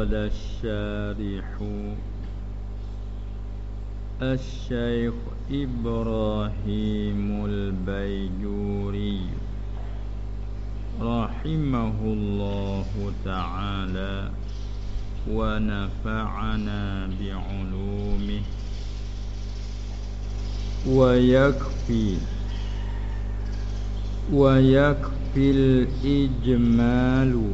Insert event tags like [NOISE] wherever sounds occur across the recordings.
قال الشارح الشيخ إبراهيم البيجوري رحمه الله تعالى ونفعنا بعلومه ويكفي ويكفي الإجمال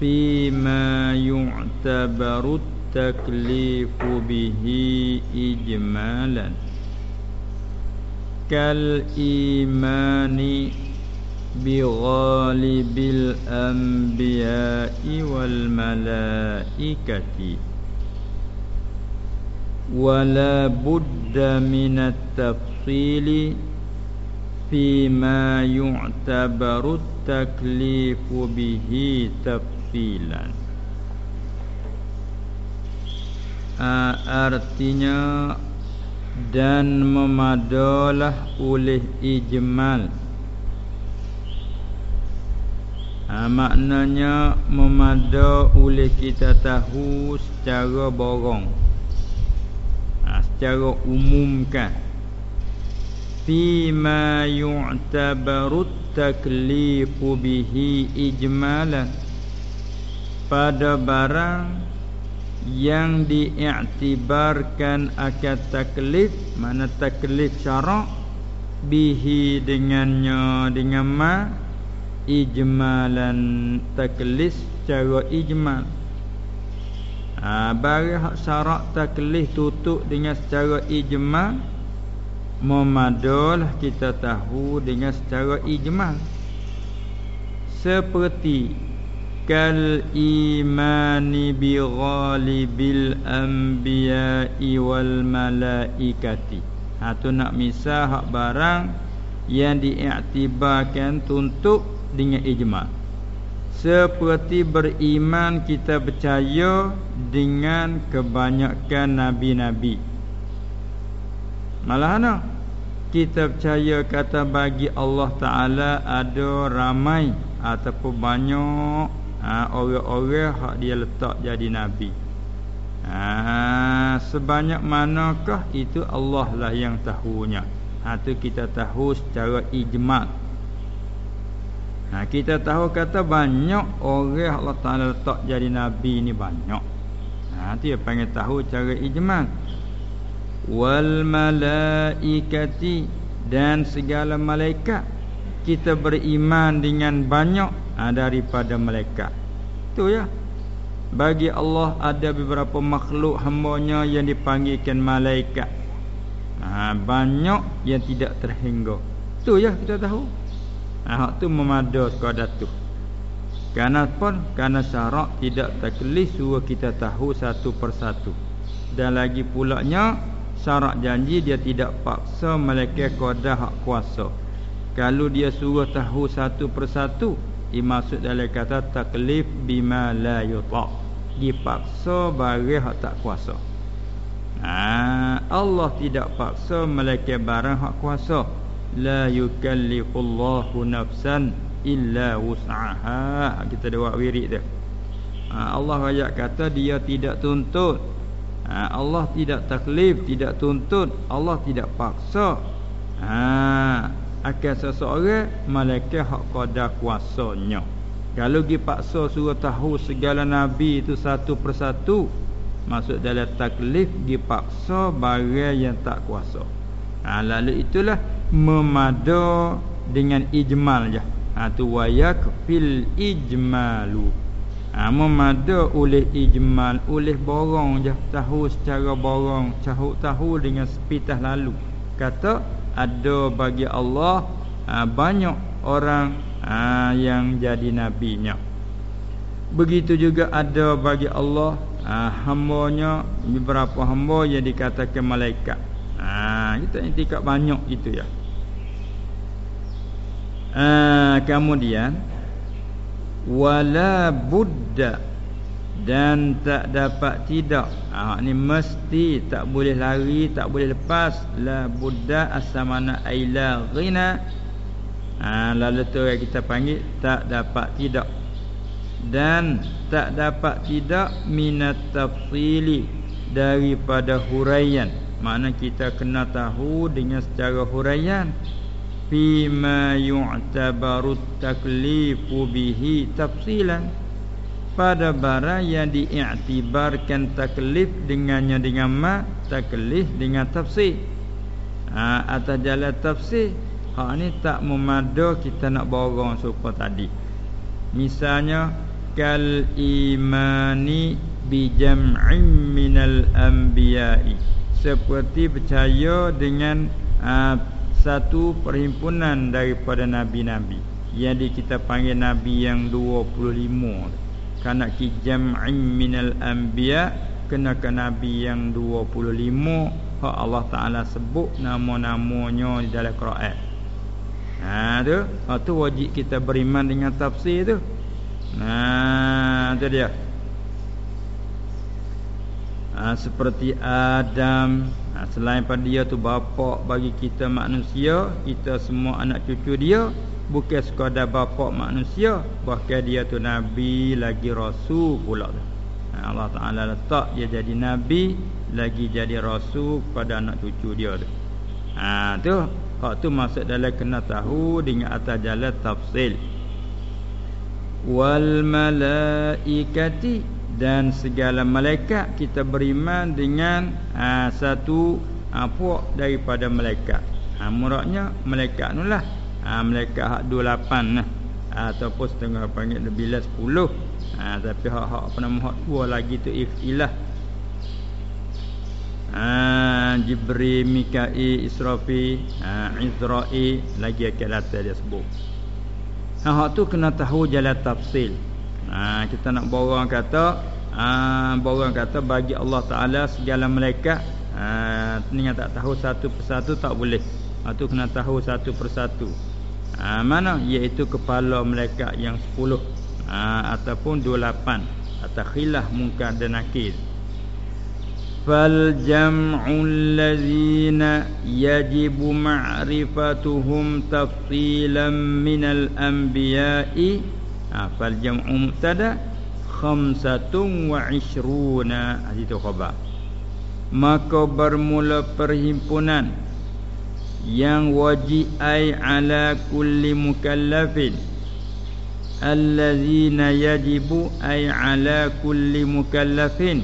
فيما يعتبر التكليف به إجمالا. كالإيمان بغالب الأنبياء والملائكة. ولا بد من التفصيل فيما يعتبر التكليف به تفصيلا. Artinya dan memadalah oleh ijmal. Ha, maknanya memada oleh kita tahu secara borong. Ha, secara umumkan fima yu'tabaru taklifu bihi ijmalan pada barang yang diiktibarkan akan taklif mana taklif syarak bihi dengannya dengan ma ijmalan taklif secara ijmal. Ha, bagi syarak taklif tutup dengan secara ijmal memadalah kita tahu dengan secara ijmal. Seperti kal imani bi ghalibil anbiya'i wal malaikati. Ha tu nak misal hak barang yang diiktibarkan untuk dengan ijmal seperti beriman kita percaya dengan kebanyakan nabi-nabi. Malah ana kita percaya kata bagi Allah Taala ada ramai ataupun banyak ha, orang-orang hak dia letak jadi nabi. Ha, sebanyak manakah itu Allah lah yang tahunya. Ha tu kita tahu secara ijmal. Ha kita tahu kata banyak orang Allah Taala letak jadi nabi ni banyak. Ha tu dia panggil tahu cara ijmal wal malaikati dan segala malaikat kita beriman dengan banyak ha, daripada malaikat tu ya. Bagi Allah ada beberapa makhluk hambanya yang dipanggilkan malaikat. Ha, banyak yang tidak terhingga. Tu ya kita tahu. Ha, hak tu memada sekadar tu. Kerana pun kerana syarak tidak taklif suruh kita tahu satu persatu. Dan lagi pulaknya syarat janji dia tidak paksa malaikat qada hak kuasa. Kalau dia suruh tahu satu persatu dimaksud dalam kata taklif bima la yuta. Dipaksa bagi hak tak kuasa. Ha, Allah tidak paksa malaikat barang hak kuasa. La yukallifullahu nafsan illa wus'aha. Kita ada wirid dia. Ha, Allah ayat kata dia tidak tuntut. Ha, Allah tidak taklif Tidak tuntut. Allah tidak paksa. Ha, Akan seseorang Malaikat hak kada kuasanya. Kalau dia paksa suruh tahu Segala Nabi itu satu persatu Maksud dalam taklif Dia paksa barang yang tak kuasa. Ha, Lalu itulah Memada dengan ijmal je. Ha, tu wayak fil ijmalu. Ha, memada oleh ijmal oleh borong je. Tahu secara borong tahu tahu dengan sepitah lalu. Kata ada bagi Allah ha, banyak orang ha, yang jadi nabinya. Begitu juga ada bagi Allah ha, hambanya beberapa hamba yang dikatakan malaikat. Kita intikat banyak itu ya. Kemudian wala budda dan tak dapat tidak. Ha, ni mesti tak boleh lari tak boleh lepas. La budda asamana aila ghina. Ha, lalu tu yang kita panggil tak dapat tidak. Dan tak dapat tidak minat tafsili daripada huraian. Mana kita kena tahu dengan secara huraian. Fima yu'tabaru taklifu bihi tafsilan pada barang yang diiktibarkan taklif dengannya dengan ma taklif dengan tafsir. Ha, atas jalan tafsir hak ni tak memada kita nak borong serupa tadi. Misalnya kal imani bi jam'in minal anbiya'i. Seperti percaya dengan uh, satu perhimpunan daripada nabi-nabi. Yang di kita panggil nabi yang 25 kerana ki jam'in minal anbiya kena ke nabi yang 25 hak Allah Taala sebut nama-namanya di dalam Quran. Ha tu, ha tu wajib kita beriman dengan tafsir tu. Ha, tu dia. Ha, seperti Adam ha, Selain pada dia tu bapa bagi kita manusia Kita semua anak cucu dia Bukan sekadar bapa manusia Bahkan dia tu Nabi lagi Rasul pula ha, Allah Ta'ala letak dia jadi Nabi Lagi jadi Rasul pada anak cucu dia tu ha, tu Hak tu masuk dalam kena tahu Dengan atas jalan tafsil Wal malaikati dan segala malaikat kita beriman dengan ha, satu ha, puak daripada malaikat. Ha muraknya malaikat nulah. Ha malaikat hak 28 nah. Ha, ataupun setengah panggil lebih lah 10. Ha tapi hak-hak apa nama hak dua lagi tu ikhtilah. Ha Jibril, Mikail, Israfil, ha Izrail lagi akan datang dia sebut. Ha hak tu kena tahu jalan tafsil. Ha, kita nak bawa kata ha, bawa kata bagi Allah Taala segala malaikat ha, dengan tak tahu satu persatu tak boleh. Ha tu kena tahu satu persatu. Ha, mana? Iaitu kepala malaikat yang 10 ha, ataupun 28 atau khilah mungkar dan nakir. Fal jam'ul ladzina yajibu ma'rifatuhum tafsilan minal anbiya'i. Ha, fal jam'u mubtada khamsatun wa ishruna. Ha, itu khabar. Maka bermula perhimpunan yang wajib ai ala kulli mukallafin. Allazina yajibu ai ala kulli mukallafin.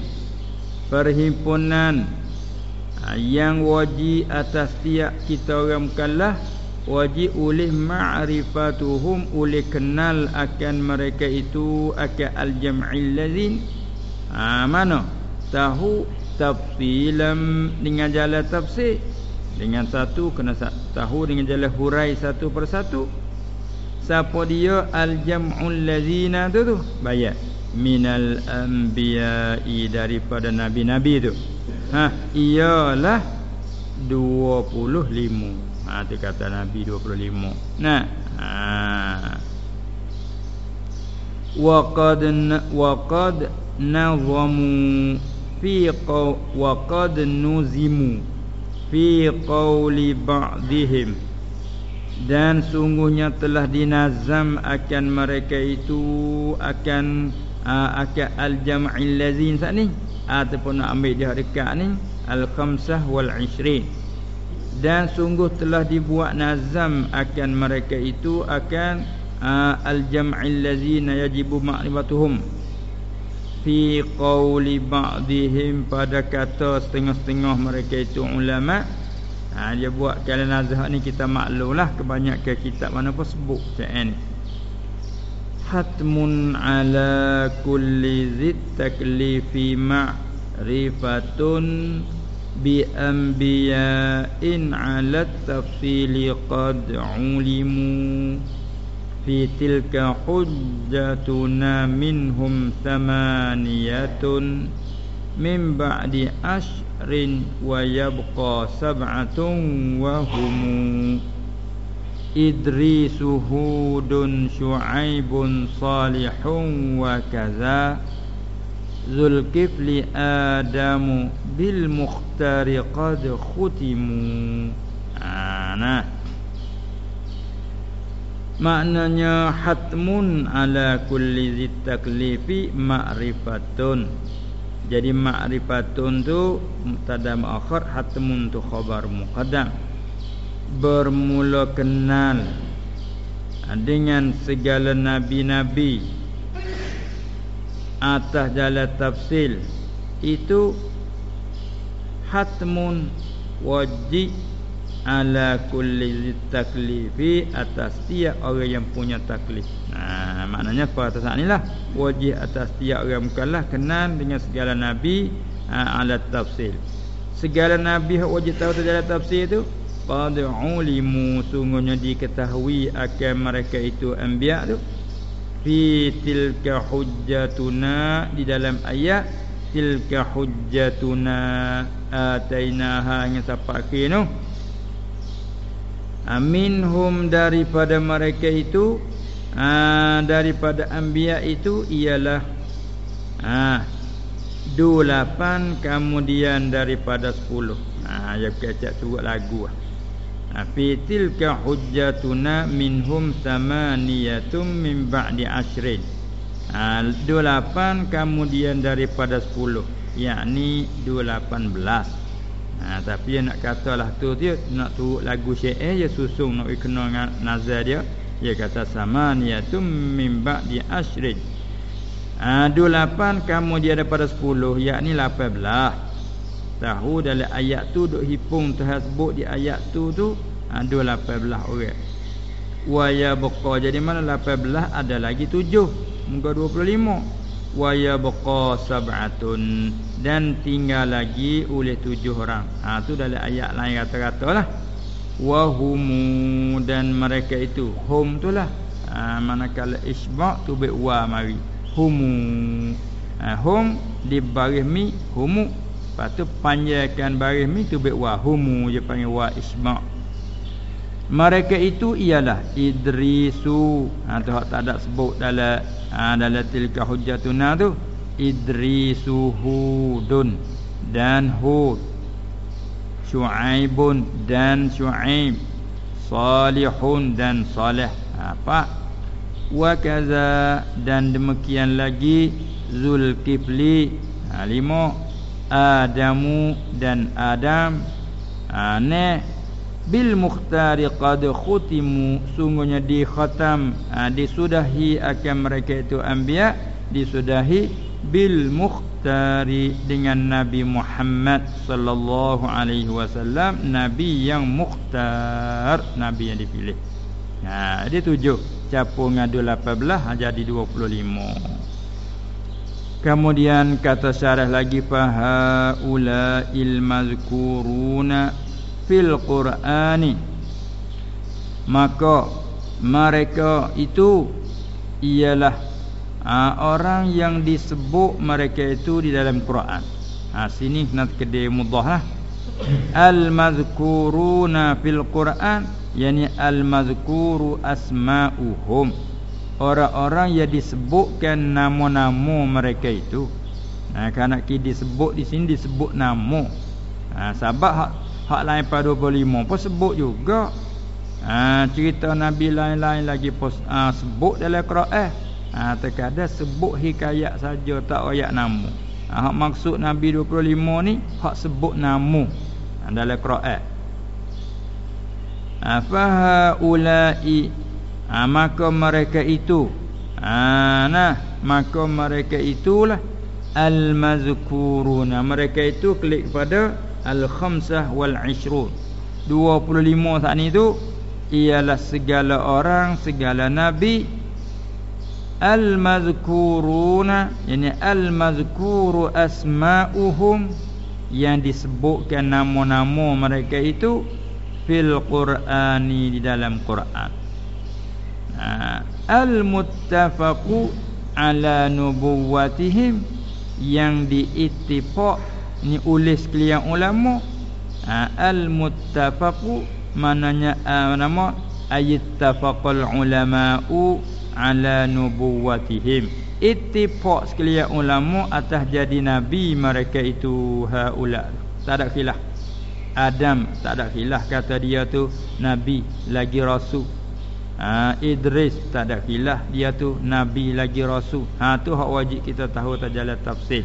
Perhimpunan yang wajib atas tiap kita orang mukallaf wajib oleh ma'rifatuhum oleh kenal akan mereka itu akan al-jam'il ladzin ha, mana? Tahu tafsilam dengan jalan tafsir dengan satu kena tahu dengan jalan hurai satu persatu siapa dia al-jam'ul ladzina tu tu bayar minal anbiya'i daripada nabi-nabi tu ha ialah 25 Ha tu kata Nabi 25. Nah. Ha. Wa qad wa qad nazamu fi qaw wa qad nuzimu fi qawli ba'dihim. Dan sungguhnya telah dinazam akan mereka itu akan uh, akan al-jam'il lazin sat ni ataupun nak ambil dia dekat ni al-khamsah wal 20 dan sungguh telah dibuat nazam akan mereka itu akan uh, al-jam'il ladzina yajibu ma'rifatuhum fi qawli ba'dihim pada kata setengah-setengah mereka itu ulama. Ha, dia buat kalian azhar ni kita maklumlah kebanyakan kitab mana pun sebut macam ni. Hatmun ala kulli zid taklifi ma'rifatun bi anbiya'in ala tafsili qad ulimu. في تلك حجتنا منهم ثمانية من بعد عشر ويبقى سبعة وهم إدريس هود شعيب صالح وكذا Zulkifli Adamu bil mukhtari khutimu. Ha, nah. Maknanya hatmun ala kulli zitaklifi ma'rifatun. Jadi ma'rifatun tu mubtada muakhir hatmun tu khabar muqaddam. Bermula kenal dengan segala nabi-nabi. Atas jalan tafsil. Itu hatmun wajib ala kulli taklifi atas tiap orang yang punya taklif. Nah, maknanya pada saat inilah wajib atas tiap orang mukallaf kenal dengan segala nabi ha, ala tafsil. Segala nabi yang wajib tahu tentang tafsir itu qad ulimu sungguhnya diketahui akan mereka itu anbiya tu fi tilka hujjatuna di dalam ayat tilka hujjatuna atainaha yang siapa akhir tu Aminhum daripada mereka itu aa, Daripada anbiya itu ialah aa, Dulapan kemudian daripada sepuluh. Haa Ya kacak surat lagu lah Fitilka hujjatuna minhum samaniyatum min ba'di ashrin. Dulapan kemudian daripada sepuluh Yakni dulapan belas ha, Tapi dia nak katalah tu dia Nak turut lagu syair Dia susung nak kena dengan nazar dia. Dia kata sama tu mimba di asyrid ha, Dua lapan kamu dia daripada sepuluh Yakni lapan belah Tahu dalam ayat tu Duk hipung tersebut di ayat tu tu ha, Dua lapan belah orang. Waya beka Jadi mana lapan belah ada lagi tujuh. Muka dua puluh lima wa yabqa sab'atun dan tinggal lagi oleh tujuh orang. Ha tu dalam ayat lain kata-kata lah. Wa humu dan mereka itu hum tu lah. Ha, manakala isba' tu be wa mari. Humu. Ha, hum di baris mi humu. Lepas tu panjangkan baris mi tu be wa humu je panggil wa isba' mereka itu ialah Idrisu. Ha tu tak ada sebut dalam ha, dalam tilka hujjatuna tu. Idrisu Hudun dan Hud. Shu'aibun dan Shu'aib. Salihun dan Salih apa? Ha, wa kaza dan demikian lagi Zulkifli. Ha, lima. Adamu dan Adam. Ha, ne bil mukhtari qad khutimu. Sungguhnya di khatam ha, disudahi akan mereka itu anbiya disudahi bil mukhtari dengan nabi Muhammad sallallahu alaihi wasallam nabi yang mukhtar nabi yang dipilih. Ha dia tujuh. Capur ngadu 18 ha, jadi 25 kemudian kata syarah lagi fa ula il mazkuruna fil Qur'ani maka mereka itu ialah ha, orang yang disebut mereka itu di dalam Quran. Ha sini nak kedai mudah lah. Al mazkuruna fil Quran yani al mazkuru asma'uhum. Orang-orang yang disebutkan nama-nama mereka itu. Ha kerana kita disebut di sini disebut nama. Ha sebab Hak lain pada 25 pun sebut juga. Ha, cerita Nabi lain-lain lagi pun ha, sebut dalam Quran. Ha, terkadang sebut hikayat saja tak ayat nama. Ha, hak maksud Nabi 25 ni hak sebut nama ha, dalam Quran. Ha, fahaulai ha, maka mereka itu ha, nah maka mereka itulah al-mazkuruna mereka itu klik pada Al-Khamsah wal-Ishrun 25 saat ni tu Ialah segala orang Segala Nabi Al-Mazkuruna Yang Al-Mazkuru Asma'uhum Yang disebutkan nama-nama mereka itu Fil Qur'ani Di dalam Qur'an ha. Al-Muttafaqu Ala nubuwatihim Yang diittipak ni oleh sekalian ulama. Ha, al muttafaqu mananya ha, nama ayittafaqal ulama'u ala nubuwatihim. Ittifaq sekalian ulama atas jadi nabi mereka itu haula. Tak ada khilaf. Adam tak ada khilaf kata dia tu nabi lagi rasul. Ha, Idris tak ada khilaf dia tu nabi lagi rasul. Ha tu hak wajib kita tahu tajalah tafsir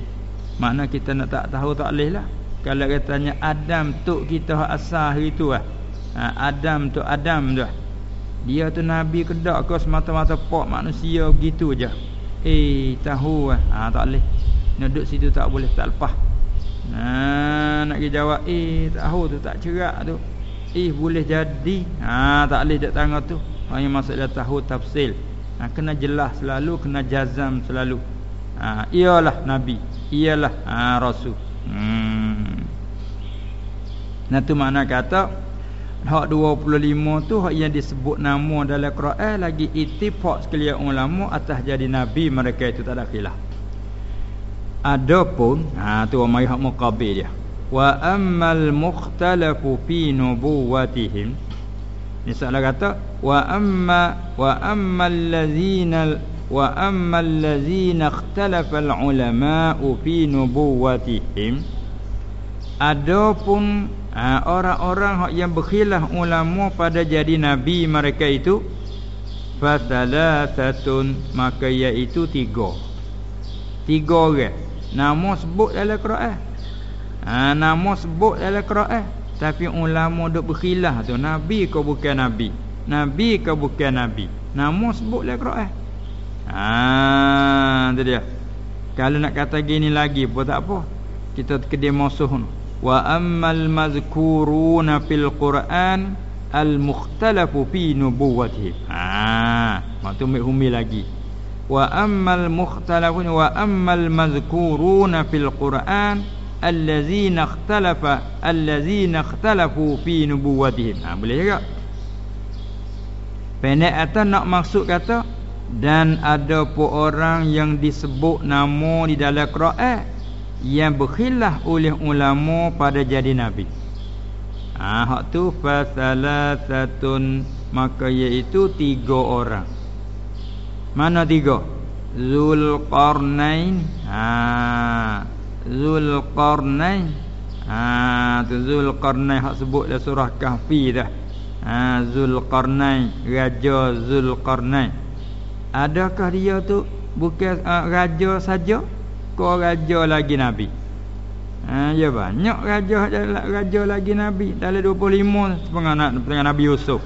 makna kita nak tak tahu tak leh lah. Kalau katanya Adam tu kita asal itu lah ha, Adam tu Adam tu dia tu nabi kedak ke semata-mata pak manusia begitu je. Eh tahu lah ha, tak leh duduk situ tak boleh tak lepas. Ha, nak pergi jawab eh tahu tu tak cerak tu. Eh boleh jadi. Ha, tak boleh dak tangga tu. Hanya maksud dia tahu tafsir. Ha, kena jelas selalu kena jazam selalu ha, ialah nabi. Ialah ha, rasul. Hmm. nah tu makna kata hak 25 tu hak yang disebut nama dalam Quran lagi ittifaq sekalian ulama atas jadi nabi mereka itu tak ada khilaf. Adapun ha tu mai hak muqabil dia. Wa ammal mukhtalafu fi nubuwatihim. Ni salah kata wa amma wa ammal ladzina wa ammal ladzina ikhtalafa al ulama fi nubuwatihim adapun ha, orang-orang yang berkhilaf ulama pada jadi nabi mereka itu fathalathatun maka iaitu tiga. Tiga orang. Nama sebut dalam Quran. Ha, nama sebut dalam Quran. Tapi ulama duk berkhilaf tu nabi ke bukan nabi? Nabi ke bukan nabi? Nama sebut dalam Quran ha tu dia. Kalau nak kata gini lagi pun tak apa. Kita kedim musuh wa ammal mazkuruna fil Quran al mukhtalafu fi nubuwwatihi ha maktu humi lagi. Wa ammal mukhtalafun wa ammal mazkuruna fil Quran allazina ikhtalafa allazina ikhtalafu fi nubuwwatihim. Ha boleh juga. Pendek atau nak maksud kata dan ada pun orang yang disebut nama di dalam Quran yang berkhilaf oleh ulama pada jadi nabi. Ah ha, hak tu fasalatun maka iaitu tiga orang. Mana tiga? Zulqarnain. Ha Zulqarnain. Ha tu Zulqarnain hak sebut dalam surah Kahfi dah. Ha Zulqarnain, raja Zulqarnain. Adakah dia tu bukan uh, raja saja? kau raja lagi nabi. Ha ya banyak raja raja lagi nabi dalam 25 setengah anak setengah nabi Yusuf.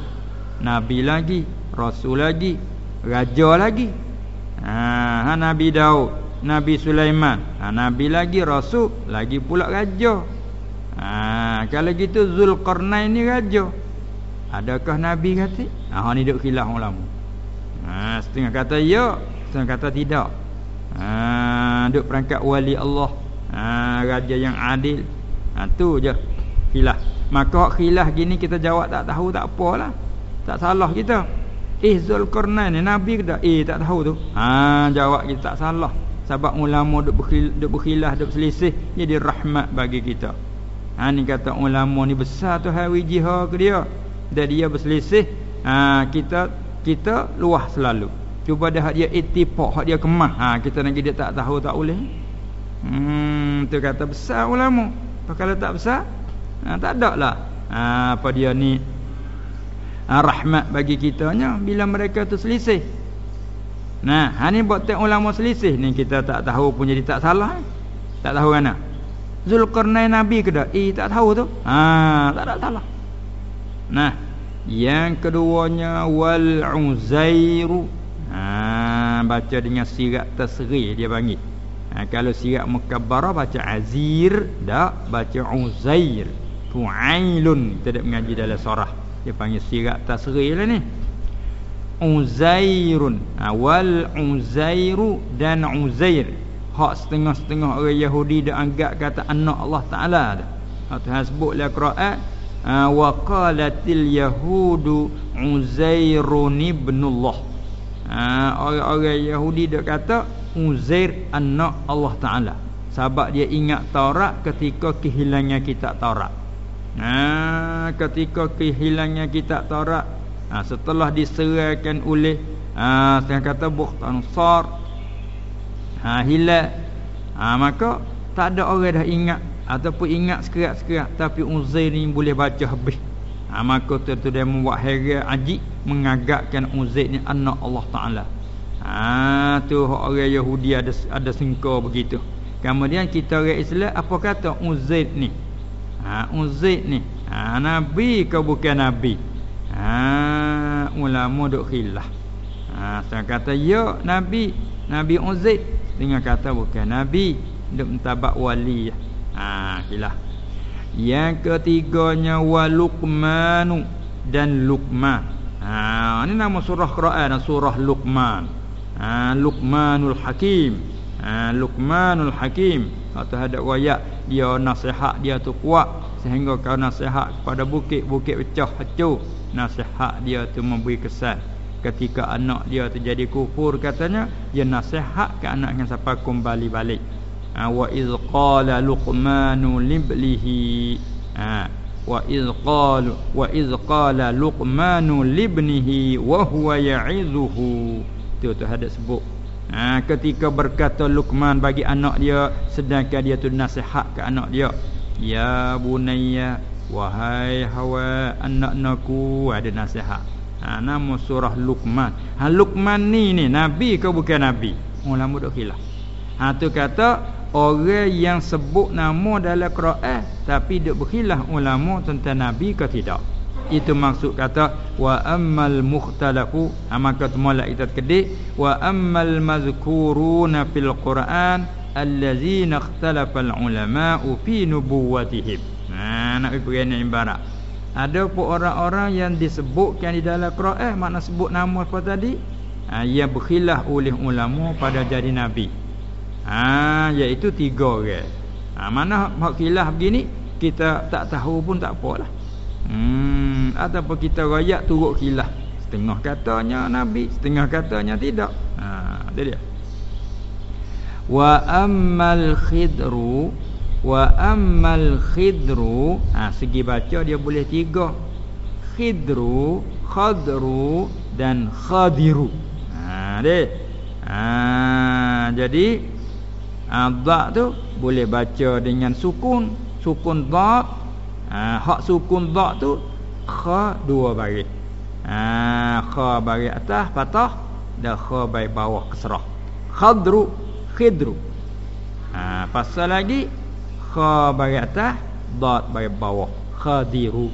Nabi lagi, rasul lagi, raja lagi. Ha, ha nabi Daud, nabi Sulaiman, ha nabi lagi rasul, lagi pula raja. Ha kalau gitu Zulkarnain ni raja. Adakah nabi kata? Ha ni duk khilaf ulama. Ha setengah kata ya, setengah kata tidak. Ha duk perangkat wali Allah. Ha raja yang adil. Ha tu je khilaf. Maka khilaf gini kita jawab tak tahu tak apalah. Tak salah kita. Eh Zulkarnain ni nabi ke tak? Eh tak tahu tu. Ha jawab kita tak salah. Sebab ulama duk berkhilaf, duk berkhilaf, duk selisih jadi rahmat bagi kita. Ha ni kata ulama ni besar tu hari jihad ke dia. Dan dia berselisih, ha kita kita luah selalu. Cuba dah dia ittifaq, hak dia kemah. Ha kita nak dia tak tahu tak boleh. Hmm tu kata besar ulama. Kalau tak besar, ha, tak ada lah. Ha, apa dia ni ha, rahmat bagi kitanya bila mereka tu selisih. Nah, ha ni buat tak ulama selisih ni kita tak tahu pun jadi tak salah. Eh? Tak tahu mana. Zulkarnain Nabi ke tak? Eh tak tahu tu. Ha tak ada salah. Nah, yang keduanya wal uzairu. Ha, baca dengan sirat tasri dia panggil. Ha, kalau sirat mukabbara baca azir. Dak baca uzair. Fuailun. Tidak mengaji dalam surah dia panggil sirat tasri lah ni. Uzairun. Ha, wal uzairu dan uzair. Hak setengah-setengah orang Yahudi dia anggap kata anak Allah Taala. Dah. Ha Tuhan sebut Quran ha, wa qalatil yahudu uzairun ibnullah. Ha, Orang-orang Yahudi dia kata Uzair anak Allah Ta'ala. Sebab dia ingat Taurat ketika kehilangan kitab Taurat. Ha, Ketika kehilangan kitab Taurat ha, Setelah diserahkan oleh ha, Saya kata Bukhtan Sar ha, Hilal ha, Maka tak ada orang dah ingat Ataupun ingat sekerat-sekerat Tapi Uzair ni boleh baca habis ha, Maka tu, tu dia membuat heran ajib mengagakkan Uzair ni anak Allah Taala. Ha tu orang Yahudi ada ada sengkau begitu. Kemudian kita orang Islam apa kata Uzair ni? Ha Uzair ni. Ha nabi ke bukan nabi? Ha ulama duk khilaf. Ha saya kata ya nabi, Nabi Uzair dengan kata bukan nabi, duk mentabak wali. Ha khilaf. Yang ketiganya wa Luqmanu dan Luqman. Ha ini nama surah Quran surah Luqman. Ha Luqmanul Hakim. Ha Luqmanul Hakim. Atau ada wayak dia nasihat dia tu kuat sehingga kau nasihat kepada bukit-bukit pecah hancur. Nasihat dia tu memberi kesan. Ketika anak dia terjadi kufur katanya, dia nasihat ke anak yang sampai kembali balik ha, wa iz qala luqmanu liblihi. Ha, wa iz qala wa iz qala luqmanu libnihi wa huwa ya'izuhu tu tu hadis sebut. Ha, ketika berkata luqman bagi anak dia sedangkan dia tu nasihat ke anak dia ya bunayya wahai hawa anak-anakku ada nasihat. Ha, nama surah luqman. Ha luqman ni ni nabi ke bukan nabi? Ulama dak khilaf. Ha tu kata orang yang sebut nama dalam Quran tapi dia berkhilaf ulama tentang nabi ke tidak? Itu maksud kata wa ammal mukhtalafu ha, maka temala kita kedik wa ammal mazkuruna fil Quran allazina ikhtalafa al ulama fi nubuwatihim ha nak bagi ni ibarat ada pun orang-orang yang disebutkan di dalam Quran makna sebut nama apa tadi? Ha, yang berkhilaf oleh ulama pada jadi nabi Ha iaitu tiga orang. Ha mana hak khilaf begini kita tak tahu pun tak apalah. Hmm ataupun kita rayak turut khilaf. Setengah katanya nabi, setengah katanya tidak. Ha dia dia. Wa ammal khidru wa ammal khidru ha segi baca dia boleh tiga. Khidru, khadru dan khadiru. Ha deh. Ha jadi ha, Dha' tu boleh baca dengan sukun. Sukun dha' ha, Hak sukun dha' tu Kha dua baris. Ha, Kha baris atas patah Dan kha baris bawah keserah. Khadru Khidru. Ha, Pasal lagi Kha baris atas Dha' baris bawah. Khadiru.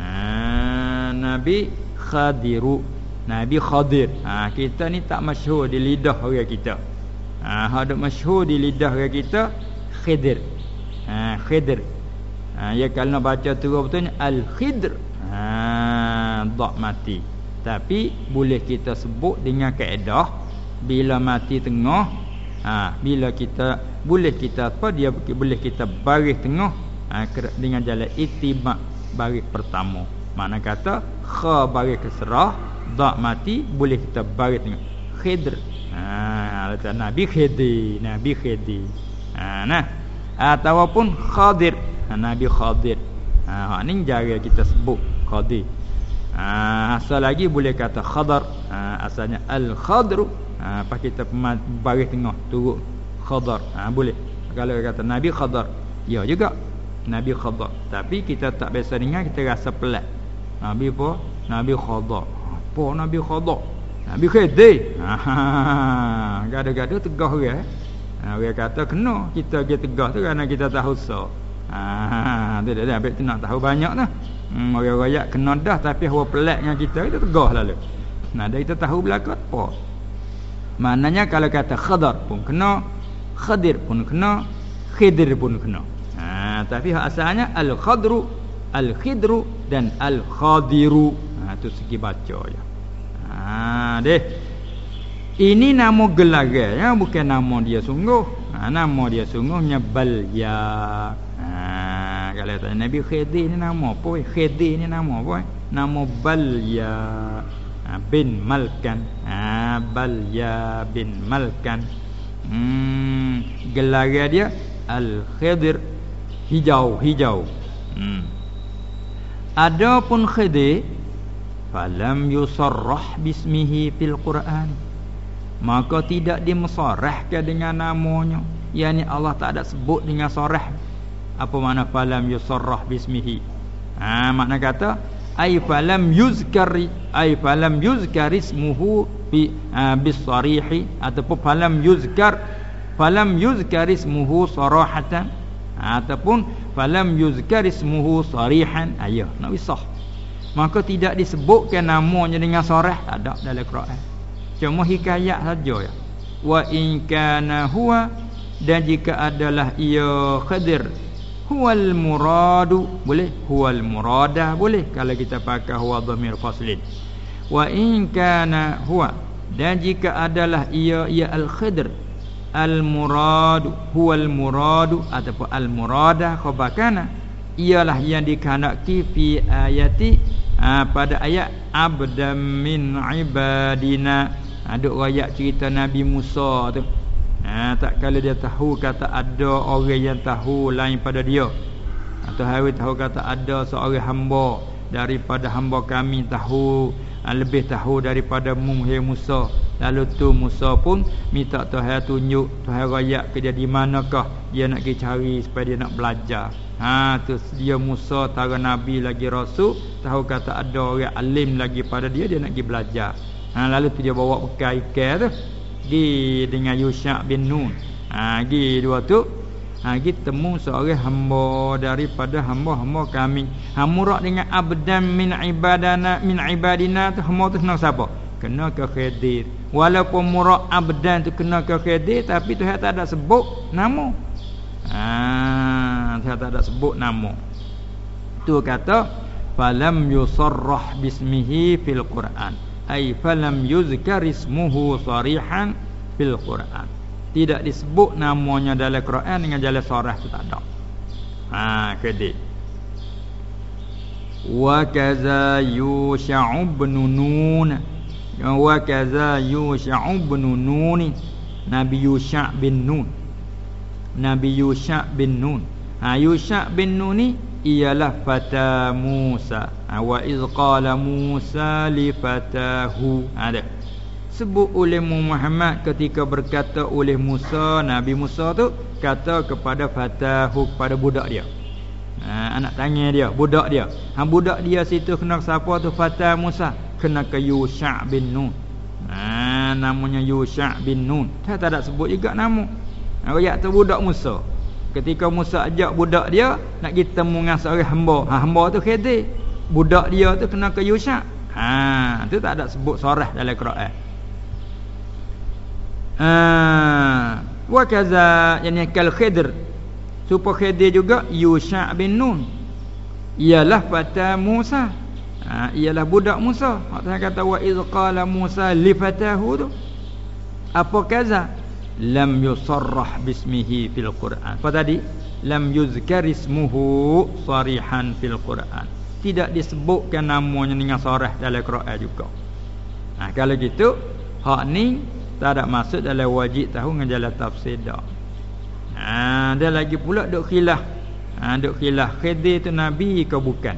Ha, Nabi Khadiru. Nabi Khadir. Ha, Kita ni tak masyhur di lidah orang kita ha, Hadap masyhur di lidah kita Khidir. Ha, Khidir. Ha, Ya kalau nak baca tu betulnya Al-Khidr. Ha, Dak mati. Tapi boleh kita sebut dengan kaedah Bila mati tengah ha, Bila kita Boleh kita apa Dia boleh kita baris tengah ha, Dengan jalan itibak Baris pertama. Mana kata Kha baris keserah Dak mati Boleh kita baris tengah Khidr Ha Nabi Khidir, Nabi Khidir. Ha nah. Ataupun Khadir, ha, Nabi Khadir. Ha hak ni jaga kita sebut Khadir. Ha asal lagi boleh kata Khadar. Ha asalnya Al-Khadru. Ha apa kita baris tengah turut Khadar. Ha boleh. Kalau kata Nabi Khadar, ya juga. Nabi Khadar. Tapi kita tak biasa dengar kita rasa pelat. Nabi apa? Nabi Khadar. Apa Nabi Khadar? Nabi khidih. Ha. Gada-gada tegah orang. Ha, orang kata kena kita pergi tegah tu kerana kita tahu so. Ha, tu dah habis tu nak tahu banyak dah. Hmm, orang rakyat kena dah tapi hawa pelat dengan kita kita tegah lalu. Nah, dah kita tahu belakang apa. Maknanya kalau kata khadar pun kena, khadir pun kena, khidir pun kena. Ha, tapi asalnya al-khadru, al-khidru dan al-khadiru. Ha, tu segi baca ya. Ha deh. Ini nama gelaran ya bukan nama dia sungguh. Ha nama dia sungguhnya Balya. Ha kalau tanya Nabi Khidir ni nama apa? Khidir ni nama apa? Nama Balya. Ha, bin Malkan. Ha Balya bin Malkan. Hmm gelaran dia Al Khidir hijau hijau. Hmm. Adapun Khidir falam yusarrah bismihi fil Quran. Maka tidak dimesarahkan dengan namanya. Yakni Allah tak ada sebut dengan sarah apa makna falam yusarrah bismihi? Ha makna kata ay falam yuzkar ay falam yuzkar ismuhu bi uh, bisarihi ataupun falam yuzkar falam yuzkar ismuhu sarahatan ataupun falam yuzkar ismuhu sarihan. Ayah nak wisah maka tidak disebutkan namanya dengan sarah tak ada dalam Quran. Cuma hikayat saja ya. Wa in kana huwa dan jika adalah ia Khadir huwal muradu boleh? Huwal murada boleh kalau kita pakai huwa dhamir faslin. Wa in kana huwa dan jika adalah ia ia al Khadir al muradu huwal muradu ataupun al murada khabakana ialah yang dikehendaki fi ayati ha, pada ayat abdam min ibadina. Ada ayat cerita Nabi Musa tu. Ha, tak kala dia tahu kata ada orang yang tahu lain pada dia. Atau hari tahu kata ada seorang hamba daripada hamba kami tahu lebih tahu daripada Muhammad Musa lalu tu Musa pun minta Tuhan tunjuk Tuhan rayak ke dia di manakah dia nak pergi cari supaya dia nak belajar ha tu dia Musa tara nabi lagi rasul tahu kata ada orang alim lagi pada dia dia nak pergi belajar ha lalu tu dia bawa bekal ikan tu pergi dengan Yusha bin Nun. Ha pergi dua tu. Ha temu seorang hamba daripada hamba-hamba kami. Ha murak dengan abdan min ibadana min ibadina tu hamba tu kena siapa? Kena ke Khidir. Walaupun murak abdan tu kena ke Khidir tapi tu tak ada sebut nama. Ha tak ada sebut nama. Tu kata falam yusarrah bismihi fil Quran ay falam yuzkar ismuhu sarihan fil Quran. Tidak disebut namanya dalam Quran dengan jalan sarah tu tak ada. Ha kedek. Wa kaza yusha'u ibn nun. Wa kaza yusha'u ibn nun. Nabi Yusha' bin Nun. Nabi Yusha' bin Nun. Ha Yusha' bin Nun ni ialah fata Musa ha, wa iz qala Musa li fatahu ada ha, sebut oleh Muhammad ketika berkata oleh Musa Nabi Musa tu kata kepada fatahu kepada budak dia ha, anak tanya dia budak dia ha, budak dia situ kena siapa tu fata Musa kena ke Yusha bin Nun ha, namanya Yusha bin Nun saya tak ada sebut juga nama ayat tu budak Musa Ketika Musa ajak budak dia nak pergi temu dengan seorang hamba. Ha hamba tu Khidir. Budak dia tu kena ke Yusha. Ha tu tak ada sebut sorah dalam Quran. Ha wa kaza yani kal Khidir. Supaya Khidir juga Yusha bin Nun. Ialah fata Musa. Ha ialah budak Musa. Maksudnya kata wa iz qala Musa li fatahu tu. Apa kaza? lam yusarrah bismihi fil Quran. Apa tadi? Lam yuzkar ismuhu sarihan fil Quran. Tidak disebutkan namanya dengan sarah dalam Quran juga. Ha, kalau gitu, hak ni tak ada masuk dalam wajib tahu dengan jalan tafsir dah. Ha, dia lagi pula duk khilaf. Ha, duk khilaf khidir tu nabi ke bukan?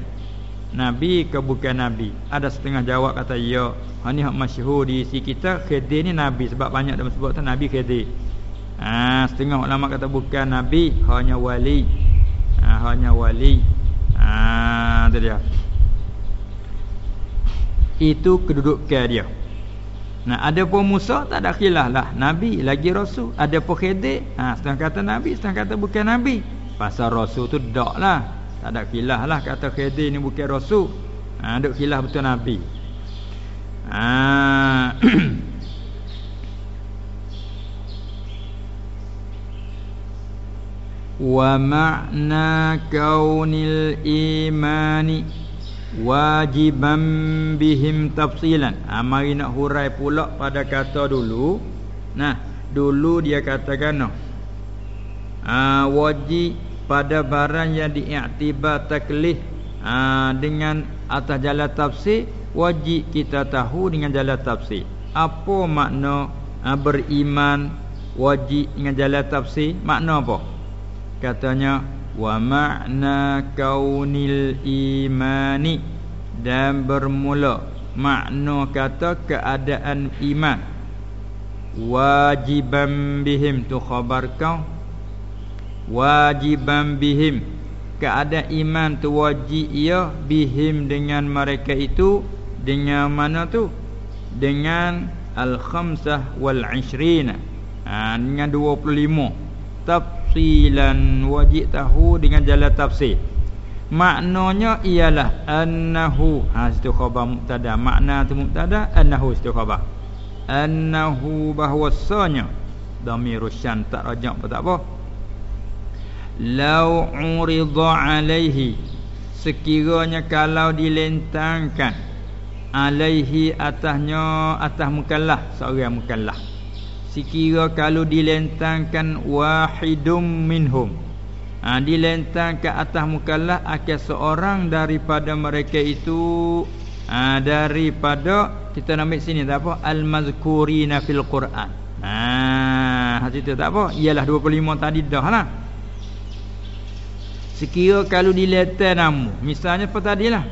Nabi ke bukan nabi? Ada setengah jawab kata ya. Ha ni hak masyhur di si kita Khidir ni nabi sebab banyak dalam sebut tu nabi Khidir. Ha setengah ulama kata bukan nabi, hanya wali. Ha hanya wali. Ha tu dia. Itu kedudukan dia. Nah, ada pun Musa tak ada khilaf lah. Nabi lagi rasul. Ada pun Khidir. Ha setengah kata nabi, setengah kata bukan nabi. Pasal rasul tu dak lah. Tak ada khilaf lah kata Khidir ni bukan rasul. Ha ada khilaf betul nabi. Ah. [CLEARS THROAT] wa ma'na kaunil imani wajiban bihim tafsilan ha, mari nak hurai pula pada kata dulu nah dulu dia katakan no. ha, wajib pada barang yang diiktibar taklih ha, dengan atas jalan tafsir wajib kita tahu dengan jalan tafsir. Apa makna ha, beriman wajib dengan jalan tafsir? Makna apa? Katanya wa makna kaunil imani dan bermula makna kata keadaan iman wajiban bihim tu khabar kau wajiban bihim. Keadaan iman tu wajib ia bihim dengan mereka itu. Dengan mana tu? Dengan al khamsah wal ishrina ha, dengan 25 tafsilan wajib tahu dengan jalan tafsir. Maknanya ialah annahu ha situ khabar mubtada makna tu mubtada annahu situ khabar. Annahu bahwasanya dhamirus syan tak rajak apa tak apa lau urida alaihi. Sekiranya kalau dilentangkan alaihi atasnya atas mukallaf seorang mukallaf sekira kalau dilentangkan wahidum minhum. Ha, dilentang ke atas mukallaf akan seorang daripada mereka itu ha, daripada kita nak ambil sini tak apa? Al-mazkurina fil Quran. Ha hati tu tak apa? Ialah 25 tadi dah lah. Sekira kalau diletak nama misalnya apa tadilah.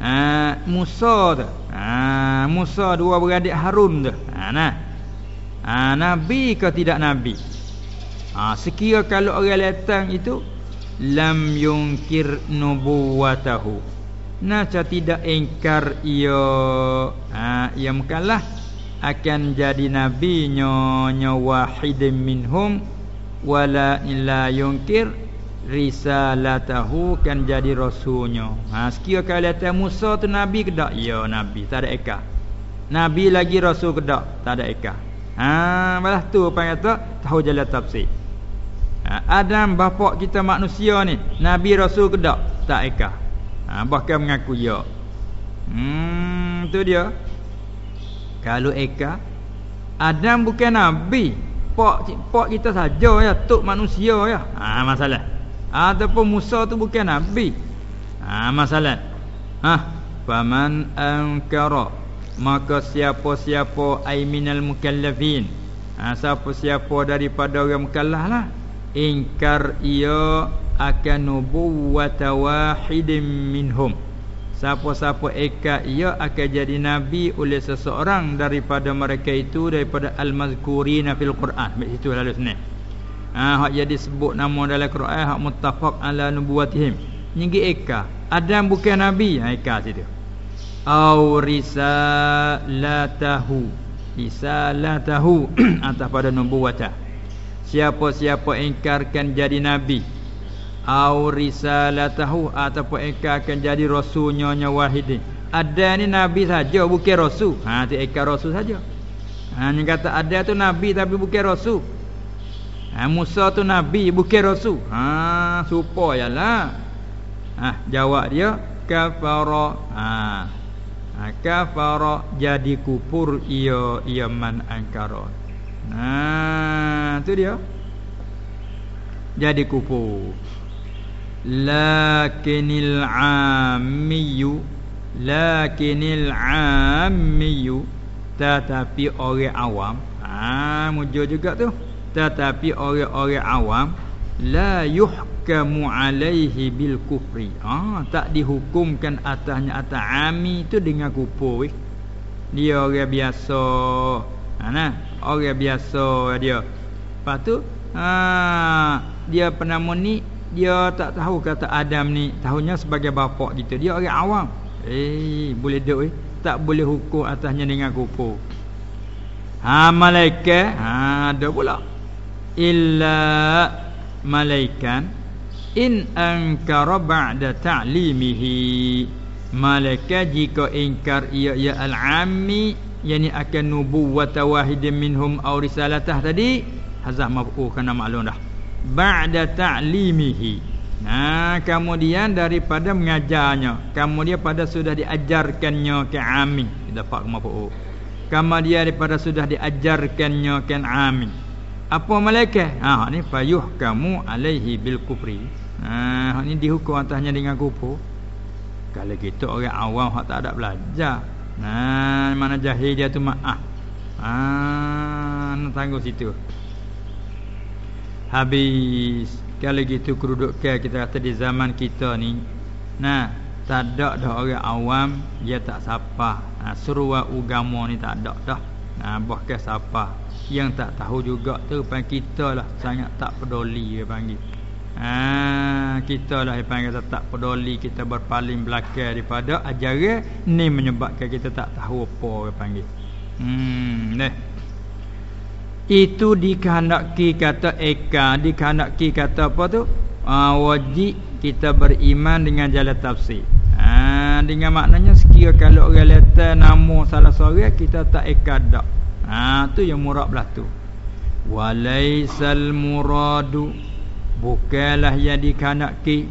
Ha Musa tu. Ha Musa dua beradik Harun tu. Ha nah. Ha nabi ke tidak nabi? Ha sekira kalau orang letang itu lam yungkir nubuwatahu. Naca tidak ingkar ia ha, Ia mukallaf Akan jadi nabi Nyonya wahidin minhum Wala illa yungkir Risalatahu Kan jadi rasulnya. Ha, Sekian kali kata Musa tu nabi ke tak? Ya nabi. Tak ada eka. Nabi lagi rasul ke tak? Tak ada eka. Ha, malah tu apa kata tahu jalan tafsir. Ha, Adam bapa kita manusia ni, nabi rasul ke tak? Tak eka. Ha, Bahkan mengaku ya. Hmm tu dia. Kalau Eka Adam bukan Nabi. Pak pak kita saja ya Tok manusia ya. Ha, Masalah Ataupun Musa tu bukan Nabi. Ha, Masalah. Ha, Faman angkara Maka siapa-siapa Aiminal mukallafin. Ha, Siapa-siapa daripada orang mukallaf lah. Ingkar ia akan nubuwata wahidin minhum. Siapa-siapa eka ia akan jadi nabi oleh seseorang daripada mereka itu daripada al-mazkurina fil Quran. Baik situ lalu sini ha hak jadi sebut nama dalam Quran hak muttafaq ala nubuwatihim. Nyinggi eka. Adam bukan nabi? Ha eka situ. Au risalatahu. Risalatahu [CLEARS THROAT] atas pada nubuwata siapa-siapa ingkarkan jadi nabi? Au risalatahu ataupun eka akan jadi rasulnya nya wahidin ada ni nabi saja bukan rasul. Ha tu eka rasul saja. Ha ni kata ada tu nabi tapi bukan rasul ha Musa tu nabi bukan rasul. Ha supayalah. Ha jawab dia kafara. Ha ha kafara jadi kufur ia ia man angkara. Ha tu dia. Jadi kufur lakinil ammiyu lakinil ammiyu tetapi orang awam. Ah mujur juga tu tetapi orang-orang awam la yuhkamu alaihi bil kufri. Ah tak dihukumkan atasnya atas ami tu dengan kufur weh. dia orang biasa ha nah. Orang biasa dia. Lepas tu ah dia penama ni dia tak tahu kata Adam ni tahunya sebagai bapa gitu dia orang awam. Eh boleh duk eh tak boleh hukum atasnya dengan kufur. Ha malaikat ha ada pula illa malaikan in ankara ba'da ta'limihi malaikat jika ingkar ia ya al-ammi yani akan nubuwwat wahidin minhum aw risalatah tadi hazah maf'ul kana maklum dah ba'da ta'limihi Nah, kemudian daripada mengajarnya, kemudian pada sudah diajarkannya ke amin. Apa oh. Kemudian daripada sudah diajarkannya ke amin. Apa malaikat? Ha, ni fayuh kamu alaihi bil kufri. Ha, ni dihukum atasnya dengan kufur. Kalau kita orang awam hak tak ada belajar. Nah, mana jahil dia tu maaf. Ha, tangguh situ. Habis Kalau gitu kedudukan kita kata di zaman kita ni Nah Tak ada dah orang awam Dia tak sapa nah, Seruah agama ni tak ada dah Nah bahkan sapa Yang tak tahu juga tu Pada kita lah Sangat tak peduli dia panggil Ha, kita lah yang panggil tak peduli kita berpaling belakang daripada ajaran ni menyebabkan kita tak tahu apa orang panggil. Hmm, deh. Itu dikehendaki kata eka, dikehendaki kata apa tu? Ha, wajib kita beriman dengan jalan tafsir. Ha, dengan maknanya sekira kalau orang letak nama salah seorang kita tak eka dak. Ha, tu yang murad belah tu. Walaisal muradu bukanlah yang dikanaki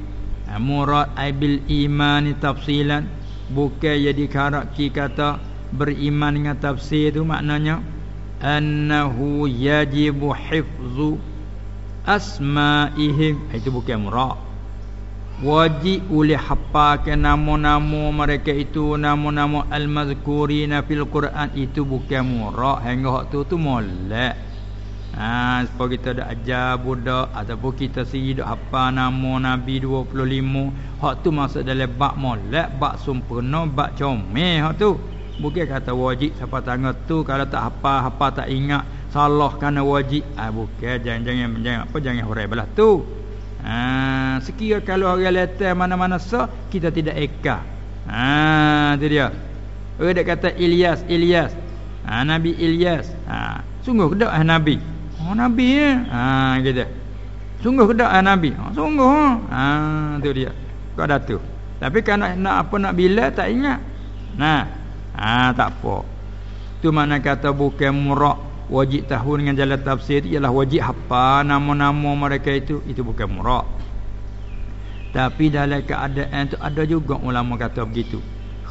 ha, murad aibil iman tafsilan. Bukan yang dikanaki kata beriman dengan tafsir itu maknanya. Annahu yajibu hifzu asma'ihim. Ha, itu bukan murad wajib oleh hafakan nama-nama mereka itu nama-nama al-mazkurina fil Quran itu bukan murad hingga waktu tu molek Ha, supaya kita ada ajar budak ataupun kita sendiri dak hafal nama Nabi 25. Hak tu masuk dalam bab molek, bab sempurna, bab comel hak tu. Bukan kata wajib siapa tangga tu kalau tak hafal, hafal tak ingat, salah kerana wajib. Ah ha, bukan jangan-jangan jangan apa jangan hurai belah tu. Ha, sekira kalau orang letak mana-mana sah, kita tidak eka. Ha, tu dia. Orang dia kata Ilyas, Ilyas. Ha, Nabi Ilyas. Ha, sungguh kedak ah Nabi. Oh Nabi ya. Ha gitu. Sungguh ke tak ah, Nabi? Ha, sungguh. Ha tu dia. Kau dah tu. Tapi kan nak, nak apa nak bila tak ingat. Nah. Ha tak apa. Tu mana kata bukan murak wajib tahu dengan jalan tafsir ialah wajib apa nama-nama mereka itu itu bukan murak. Tapi dalam keadaan tu ada juga ulama kata begitu.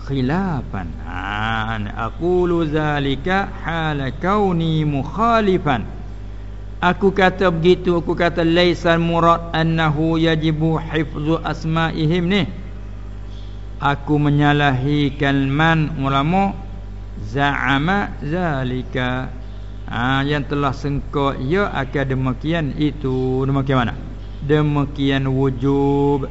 Khilafan. Ha aqulu zalika hala kauni mukhalifan. Aku kata begitu aku kata laisal murad annahu yajibu hifzu asma'ihim ni. Aku menyalahi kalman ulama za'ama zalika. Ha, yang telah sengkok ia akan demikian itu demikian mana? Demikian wujub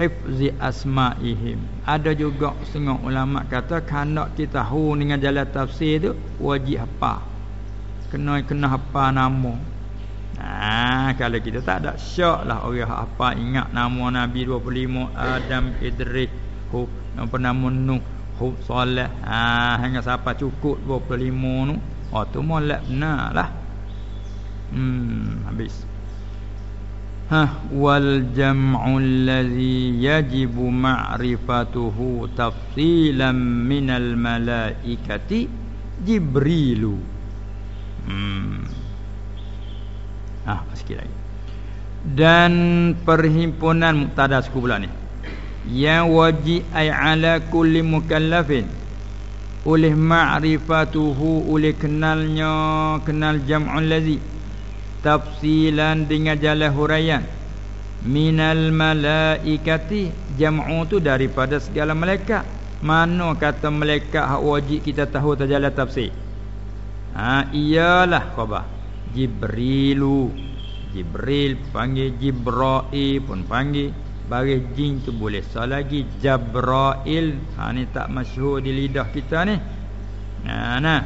hifzi asma'ihim. Ada juga setengah ulama kata kandak kita tahu dengan jalan tafsir tu wajib apa? kena kena apa nama Ha, kalau kita tak ada syak lah orang apa ingat nama Nabi 25 Adam Idris apa nama Nuh Hub Saleh ha hingga siapa cukup 25 tu oh tu molek benar lah hmm habis ha wal jam'u allazi yajibu ma'rifatuhu tafsilan minal malaikati jibrilu Hmm. Ah, sikit lagi. Dan perhimpunan muktada suku pula ni. Yang wajib ay ala kulli mukallafin oleh ma'rifatuhu oleh kenalnya kenal jam'ul ladzi tafsilan dengan jalan huraian. Minal malaikati jam'u tu daripada segala malaikat. Mana kata malaikat hak wajib kita tahu terjalan tafsir? Ha iyalah khabar. Jibrilu. Jibril panggil Jibrail pun panggil bagi jin tu boleh. Salah lagi Jabrail ha ni tak masyhur di lidah kita ni. Nah nah.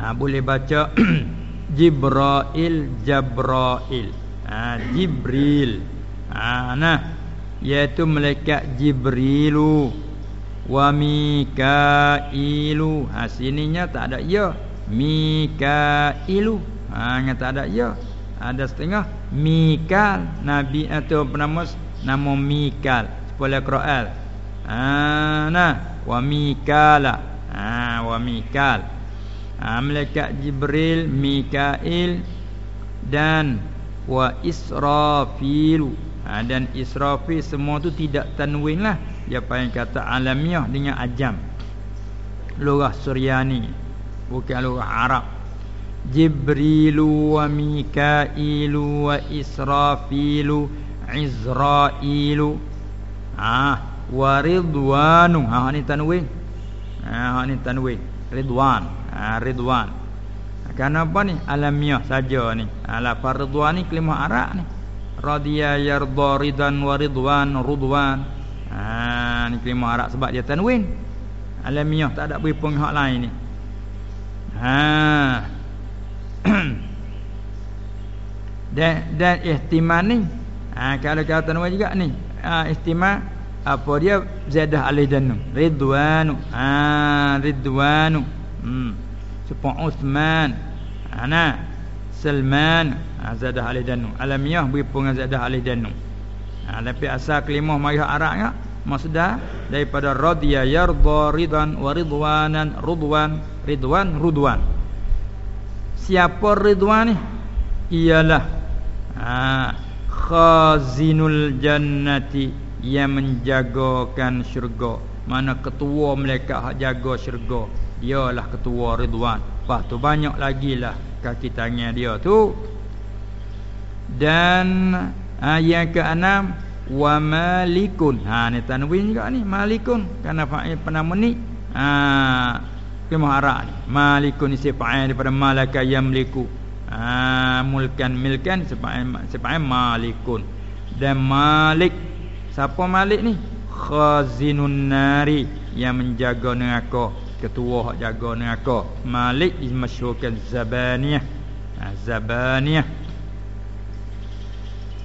Ha boleh baca [CLEARS THROAT] Jibrail Jabrail. Ha Jibril. Ha nah. Iaitu malaikat Jibrilu. Wa mikailu. Ha sininya tak ada ya. Mikailu. Ha tak ada ya? Ada setengah mikal. Nabi atau penama nama? Mikal. Sepuluh qiraat ha nah. Wa mikala. Ha wa mikal. Ha malaikat jibril mikail dan wa israfil. Ha, dan israfil semua tu tidak tanwin lah. Dia panggil kata alamiah dengan ajam. Lugah suryani. Bukan lugah arab jibrilu wa mikailu wa israfilu izrailu. Ah wa ridwanu. Ha ni tanwin. Ha ni tanwin. Ridwan. Ha ridwan. Kenapa ni? Alamiah saja ni. Ala ridwan ni kalimah arab ni. Radiya yarda ridan wa ridwan rudwan. Ha ni kelima Arab sebab dia tanwin. Alamiah tak ada beri penghak lain ni. Ha. [COUGHS] dan dan ihtimal ni ha, kalau kata nama juga ni ha, ihtimal apa dia? Ziyadah alih dan ridwanu. Ha ridwanu. Hmm. Sepo Uthman. Ana Salman. Ha, ziyadah alih dan alamiah beri pengen ziyadah alih dan ha, tapi asal kelimah marih Arab ya maksudnya daripada radhiya yarda ridan wa ridwanan rudwan ridwan rudwan siapa ridwan ni? Ialah ha, khazinul jannati. Yang menjagakan syurga. Mana ketua mereka hak jaga syurga? Dialah ketua ridwan. Lepas tu banyak lagi lah kaki tangan dia tu. Dan ha, yang keenam wa malikun. Ha ni tanwin juga ni. Malikun. Kerana fa'il penama ni ha kemah arab ni malikun isi fa'il daripada malaka yamliku ha mulkan milkan sepa'il sepa'il malikun dan malik Siapa Malik ni? Khazinun nari yang menjaga neraka, ketua hak jaga neraka. Malik dimasyhurkan Zabaniyah. Ha, Zabaniyah.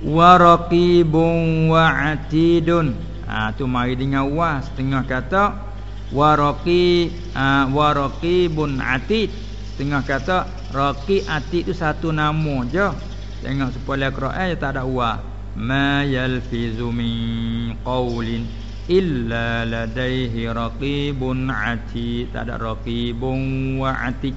Wa raqibun wa atidun. Ha tu mari dengan wa setengah kata wa raqi ha, wa raqibun atid. Setengah kata raqi atid tu satu nama je. Tengok supaya Quran tak ada wa ma yalfizu min qawlin illa ladaihi raqibun ati tak ada raqibun wa ati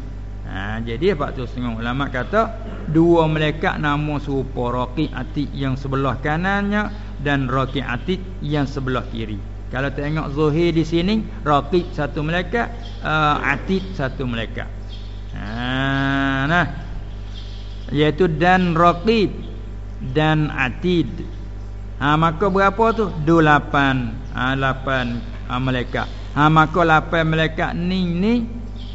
ha, jadi apa tu? Setengah ulama kata dua malaikat nama serupa raqib ati yang sebelah kanannya dan raqib ati yang sebelah kiri kalau tengok zuhir di sini raqib satu malaikat uh, ati satu malaikat ha, nah iaitu dan raqib dan atid. Ha maka berapa tu? Delapan. Ha lapan ha, malaikat. Ha maka lapan malaikat ni ni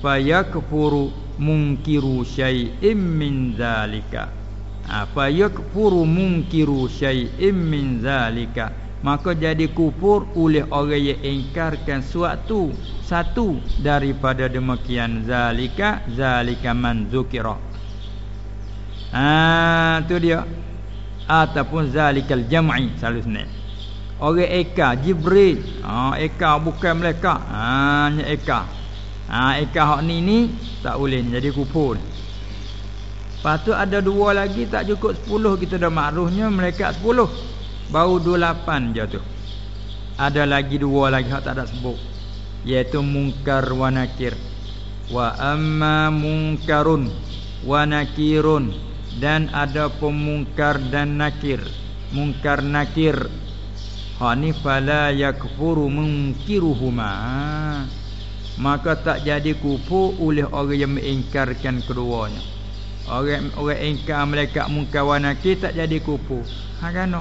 faya kufuru munkiru syai'im min zalika. Ha faya kufuru munkiru syai'im min zalika. Maka jadi kufur oleh orang yang ingkarkan suatu satu daripada demikian zalika zalika man zukira. Ha tu dia. Ataupun zalikal jam'i seharusnya orang eka jibril. Ha eka bukan mereka ha hanya eka. Ha eka hak ni ni tak boleh jadi kufur. Lepas tu ada dua lagi tak cukup sepuluh kita dah makruhnya mereka sepuluh baru dua lapan je tu. Ada lagi dua lagi hak tak ada sebut. Iaitu mungkar wa nakir. Wa amma mungkarun wa nakirun. Dan ada pemungkar dan nakir. Mungkar nakir. Ha ni fala yakfuru munkiruhuma maka tak jadi kufur oleh orang yang mengingkarkan keduanya. Orang orang ingkar malaikat mungkar wa nakir tak jadi kufur. Ha kan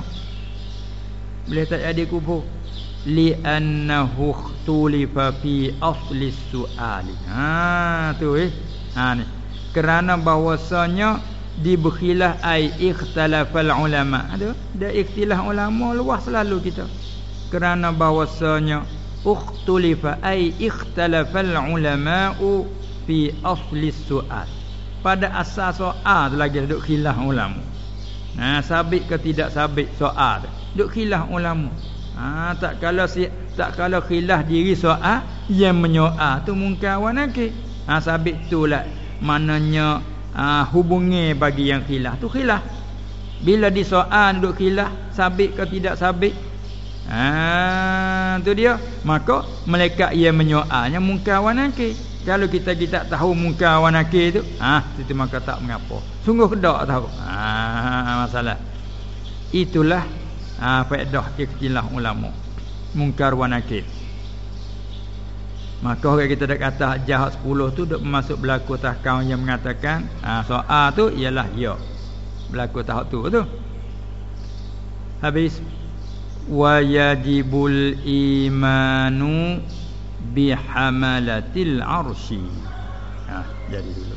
boleh tak jadi kufur li annahu ikhtulifa fi asli su'ali. Ha tu eh. Ha ni. Kerana bahwasanya di berkhilah ai ikhtalafal ulama. Ada ada ikhtilaf ulama luas selalu kita. Kerana bahwasanya ukhtulifa ai ikhtalafal ulama fi asli sual. Pada asas soal lagi duk khilaf ulama nah sabit ke tidak sabit soal. Duk khilaf ulama. Ha tak kalau si tak kalau khilaf diri soal yang menyoal. Tu mungkin wanake ha sabit itulah mananya ha, hubungi bagi yang khilaf. Tu khilaf. Bila disoal duduk khilaf sabit ke tidak sabit? Ha tu dia. Maka malaikat yang menyoalnya mungkar wa nakir kalau kita kita tahu mungkar wa nakir tu ha itu maka tak mengapa. Sungguh kedak tahu. Ha masalah. Itulah ha faedah ikhtilaf ulama. Mungkar wa nakir Maka orang kita dah kata jahat 10 tu dah masuk berlaku tahkau yang mengatakan ha, soal tu ialah ya. Berlaku tahap tu tu. Habis. Wajibul imanu bihamalatil arsy. Ha, jadi dulu.